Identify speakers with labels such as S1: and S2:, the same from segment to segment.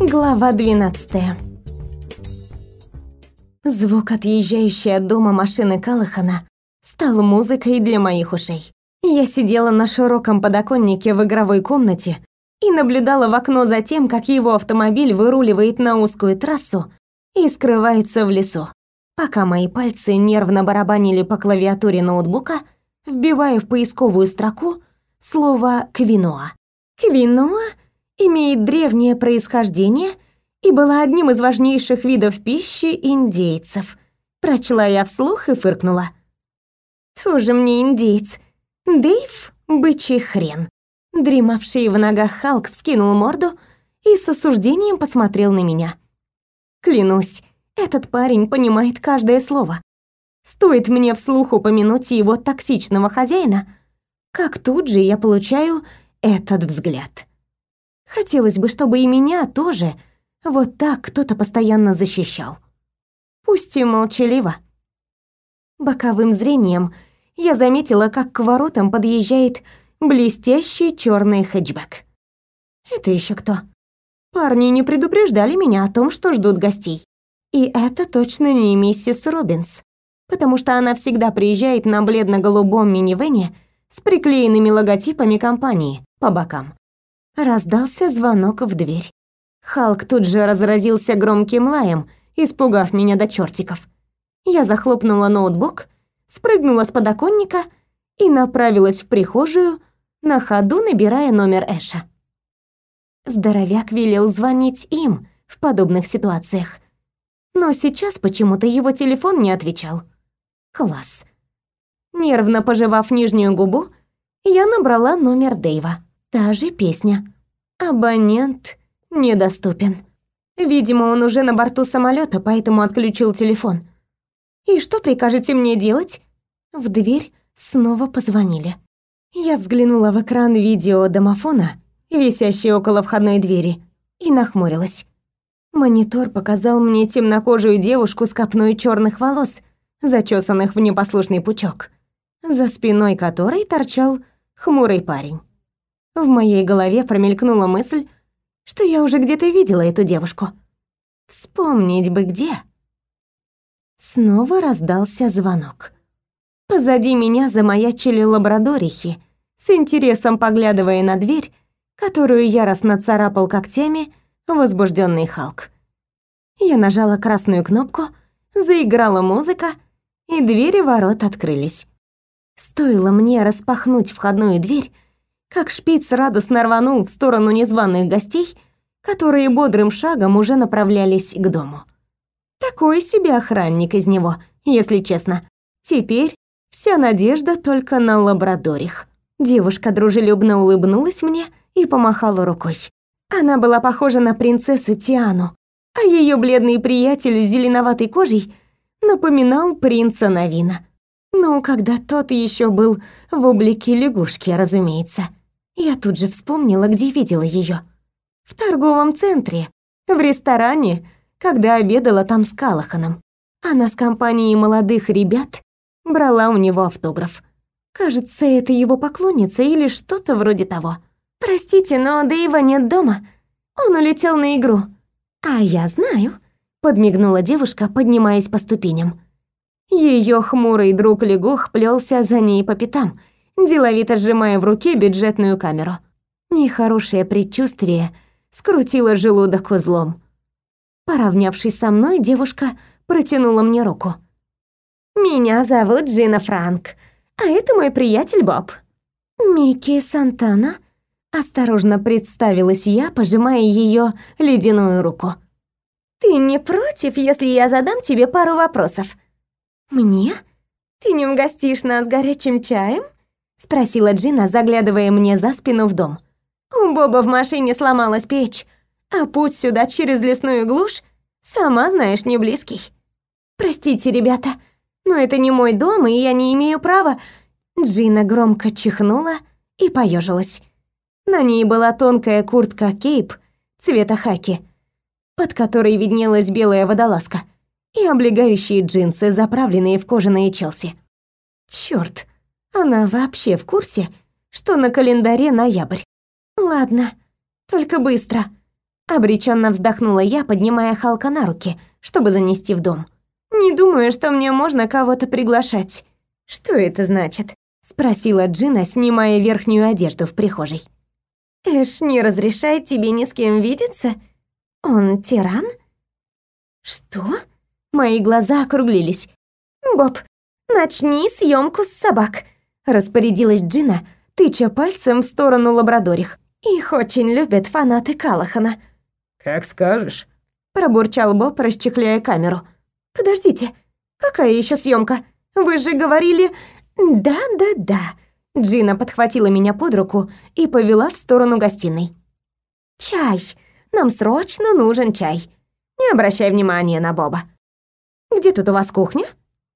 S1: Глава 12 Звук отъезжающей от дома машины Калахана стал музыкой для моих ушей. Я сидела на широком подоконнике в игровой комнате и наблюдала в окно за тем, как его автомобиль выруливает на узкую трассу и скрывается в лесу, пока мои пальцы нервно барабанили по клавиатуре ноутбука, вбивая в поисковую строку слово «квиноа». Квиноа имеет древнее происхождение и была одним из важнейших видов пищи индейцев. Прочла я вслух и фыркнула. Тоже мне индейц. Дэйв — бычий хрен. Дремавший в ногах Халк вскинул морду и с осуждением посмотрел на меня. Клянусь, этот парень понимает каждое слово. Стоит мне вслух упомянуть его токсичного хозяина, как тут же я получаю этот взгляд. Хотелось бы, чтобы и меня тоже вот так кто-то постоянно защищал. Пусть и молчаливо. Боковым зрением я заметила, как к воротам подъезжает блестящий черный хэтчбэк. Это еще кто? Парни не предупреждали меня о том, что ждут гостей. И это точно не миссис Робинс, потому что она всегда приезжает на бледно-голубом минивэне с приклеенными логотипами компании по бокам. Раздался звонок в дверь. Халк тут же разразился громким лаем, испугав меня до чертиков. Я захлопнула ноутбук, спрыгнула с подоконника и направилась в прихожую, на ходу набирая номер Эша. Здоровяк велел звонить им в подобных ситуациях. Но сейчас почему-то его телефон не отвечал. Класс. Нервно пожевав нижнюю губу, я набрала номер Дэйва. Та же песня. Абонент недоступен. Видимо, он уже на борту самолета, поэтому отключил телефон. И что прикажете мне делать? В дверь снова позвонили. Я взглянула в экран видео домофона, висящий около входной двери, и нахмурилась. Монитор показал мне темнокожую девушку с копной черных волос, зачесанных в непослушный пучок, за спиной которой торчал хмурый парень. В моей голове промелькнула мысль, что я уже где-то видела эту девушку. Вспомнить бы где. Снова раздался звонок. Позади меня замаячили лабрадорихи, с интересом поглядывая на дверь, которую яростно царапал когтями возбужденный Халк. Я нажала красную кнопку, заиграла музыка, и двери ворот открылись. Стоило мне распахнуть входную дверь, как шпиц радостно рванул в сторону незваных гостей, которые бодрым шагом уже направлялись к дому. Такой себе охранник из него, если честно. Теперь вся надежда только на лабрадорих. Девушка дружелюбно улыбнулась мне и помахала рукой. Она была похожа на принцессу Тиану, а ее бледный приятель с зеленоватой кожей напоминал принца Навина. Ну, когда тот еще был в облике лягушки, разумеется. Я тут же вспомнила, где видела ее. В торговом центре, в ресторане, когда обедала там с Калаханом. Она с компанией молодых ребят брала у него автограф. Кажется, это его поклонница или что-то вроде того. «Простите, но Дэйва нет дома. Он улетел на игру». «А я знаю», — подмигнула девушка, поднимаясь по ступеням. Ее хмурый друг Легух плелся за ней по пятам — деловито сжимая в руке бюджетную камеру. Нехорошее предчувствие скрутило желудок узлом. Поравнявшись со мной, девушка протянула мне руку. «Меня зовут Джина Франк, а это мой приятель Боб». «Микки Сантана?» Осторожно представилась я, пожимая ее ледяную руку. «Ты не против, если я задам тебе пару вопросов?» «Мне? Ты не угостишь нас горячим чаем?» Спросила Джина, заглядывая мне за спину в дом. У Боба в машине сломалась печь, а путь сюда через лесную глушь, сама знаешь, не близкий. Простите, ребята, но это не мой дом, и я не имею права. Джина громко чихнула и поежилась. На ней была тонкая куртка кейп цвета хаки, под которой виднелась белая водолазка, и облегающие джинсы, заправленные в кожаные челси. Чёрт, она вообще в курсе, что на календаре ноябрь? Ладно, только быстро. Обреченно вздохнула я, поднимая Халка на руки, чтобы занести в дом. «Не думаю, что мне можно кого-то приглашать». «Что это значит?» — спросила Джина, снимая верхнюю одежду в прихожей. «Эш не разрешает тебе ни с кем видеться? Он тиран?» «Что?» Мои глаза округлились. «Боб, начни съемку с собак», — распорядилась Джина, тыча пальцем в сторону лабрадорих. «Их очень любят фанаты Калахана».
S2: «Как скажешь», —
S1: пробурчал Боб, расчехляя камеру. «Подождите, какая еще съемка? Вы же говорили...» «Да-да-да». Джина подхватила меня под руку и повела в сторону гостиной. «Чай. Нам срочно нужен чай. Не обращай внимания на Боба. Где тут у вас кухня?»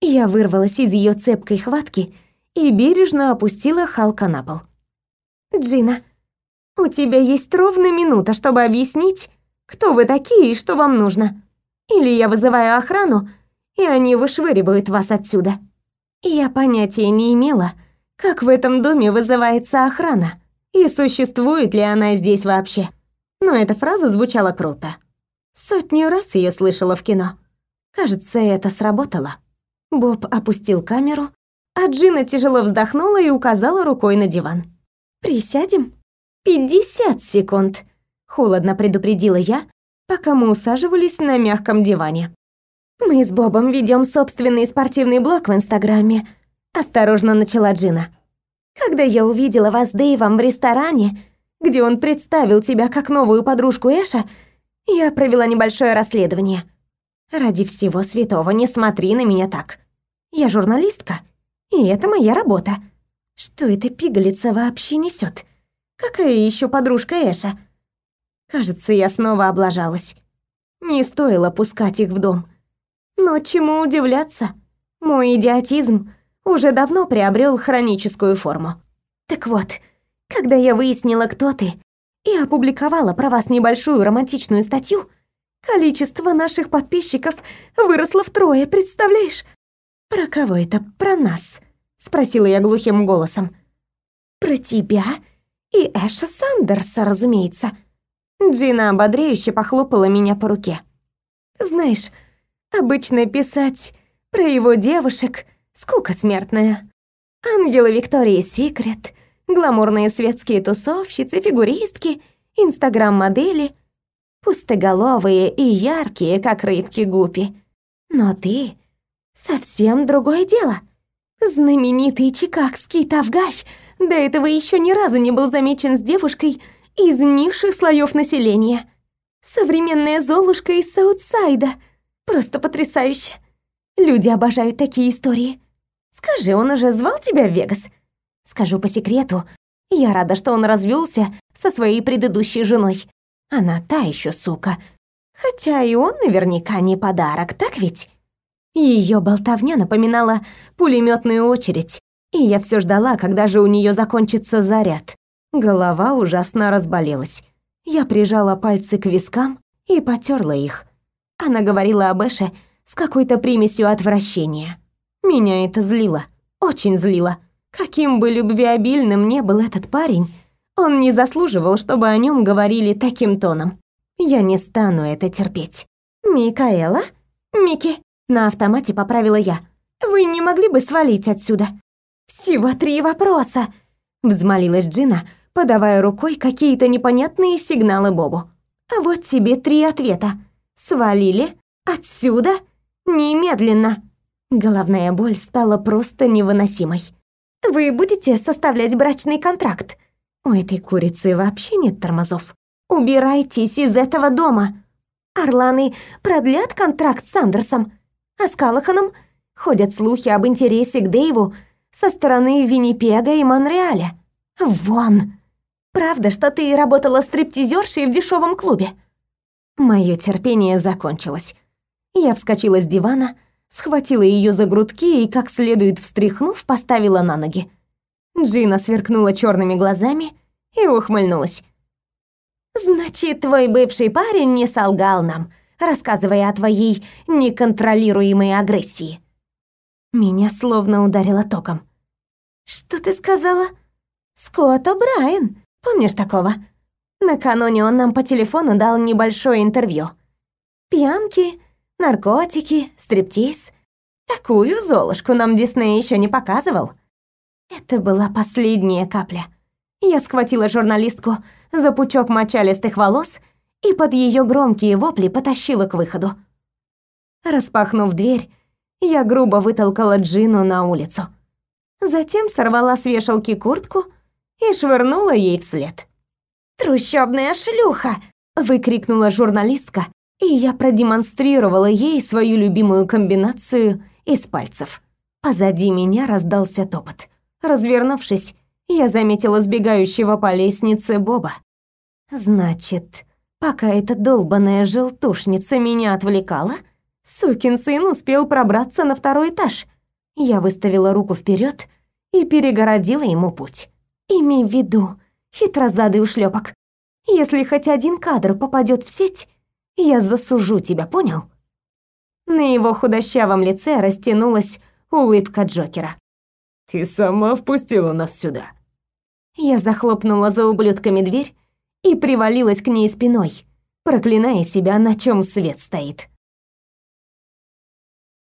S1: Я вырвалась из ее цепкой хватки и бережно опустила Халка на пол. «Джина, у тебя есть ровно минута, чтобы объяснить, кто вы такие и что вам нужно. Или я вызываю охрану, и они вышвыривают вас отсюда». Я понятия не имела, как в этом доме вызывается охрана и существует ли она здесь вообще. Но эта фраза звучала круто. Сотни раз ее слышала в кино. Кажется, это сработало. Боб опустил камеру, а Джина тяжело вздохнула и указала рукой на диван. «Присядем?» «Пятьдесят секунд», — холодно предупредила я, пока мы усаживались на мягком диване. «Мы с Бобом ведем собственный спортивный блог в Инстаграме», — осторожно начала Джина. «Когда я увидела вас с Дэйвом в ресторане, где он представил тебя как новую подружку Эша, я провела небольшое расследование. Ради всего святого не смотри на меня так. Я журналистка, и это моя работа. Что эта пигалица вообще несет? Какая еще подружка Эша? Кажется, я снова облажалась. Не стоило пускать их в дом. Но чему удивляться? Мой идиотизм уже давно приобрел хроническую форму. Так вот, когда я выяснила, кто ты, и опубликовала про вас небольшую романтичную статью, количество наших подписчиков выросло втрое, представляешь? Про кого это? Про нас? Спросила я глухим голосом. Про тебя и Эша Сандерса, разумеется. Джина ободряюще похлопала меня по руке. Знаешь, обычно писать про его девушек скука смертная. Ангелы Виктории Секрет, гламурные светские тусовщицы, фигуристки, инстаграм-модели, пустоголовые и яркие, как рыбки гупи. Но ты совсем другое дело. Знаменитый чикагский тавгай до этого еще ни разу не был замечен с девушкой из низших слоев населения. Современная Золушка из Саутсайда. Просто потрясающе. Люди обожают такие истории. Скажи, он уже звал тебя в Вегас? Скажу по секрету, я рада, что он развелся со своей предыдущей женой. Она та еще сука. Хотя и он наверняка не подарок, так ведь? Ее болтовня напоминала пулеметную очередь, и я все ждала, когда же у нее закончится заряд. Голова ужасно разболелась. Я прижала пальцы к вискам и потерла их. Она говорила об Эше с какой-то примесью отвращения. Меня это злило, очень злило. Каким бы любвеобильным не был этот парень, он не заслуживал, чтобы о нем говорили таким тоном. Я не стану это терпеть. «Микаэла? Мики?» На автомате поправила я. «Вы не могли бы свалить отсюда?» «Всего три вопроса!» Взмолилась Джина, подавая рукой какие-то непонятные сигналы Бобу. «А вот тебе три ответа. Свалили? Отсюда? Немедленно!» Головная боль стала просто невыносимой. «Вы будете составлять брачный контракт?» У этой курицы вообще нет тормозов. «Убирайтесь из этого дома!» «Орланы продлят контракт с Андерсом?» А с Калаханом ходят слухи об интересе к Дэйву со стороны Виннипега и Монреаля. Вон! Правда, что ты работала стриптизершей в дешевом клубе? Мое терпение закончилось. Я вскочила с дивана, схватила ее за грудки и, как следует встряхнув, поставила на ноги. Джина сверкнула черными глазами и ухмыльнулась. «Значит, твой бывший парень не солгал нам», рассказывая о твоей неконтролируемой агрессии. Меня словно ударило током. Что ты сказала? Скотт О'Брайен. Помнишь такого? Накануне он нам по телефону дал небольшое интервью. Пьянки, наркотики, стриптиз. Такую золушку нам Дисней еще не показывал. Это была последняя капля. Я схватила журналистку за пучок мочалистых волос и под ее громкие вопли потащила к выходу. Распахнув дверь, я грубо вытолкала Джину на улицу. Затем сорвала с вешалки куртку и швырнула ей вслед. «Трущобная шлюха!» — выкрикнула журналистка, и я продемонстрировала ей свою любимую комбинацию из пальцев. Позади меня раздался топот. Развернувшись, я заметила сбегающего по лестнице Боба. Значит, пока эта долбаная желтушница меня отвлекала, сукин сын успел пробраться на второй этаж. Я выставила руку вперед и перегородила ему путь. Имей в виду, хитрозадый ушлепок, если хоть один кадр попадет в сеть, я засужу тебя, понял? На его худощавом лице растянулась улыбка Джокера.
S2: Ты сама впустила нас сюда.
S1: Я захлопнула за ублюдками дверь и привалилась к ней спиной, проклиная себя, на чем свет стоит.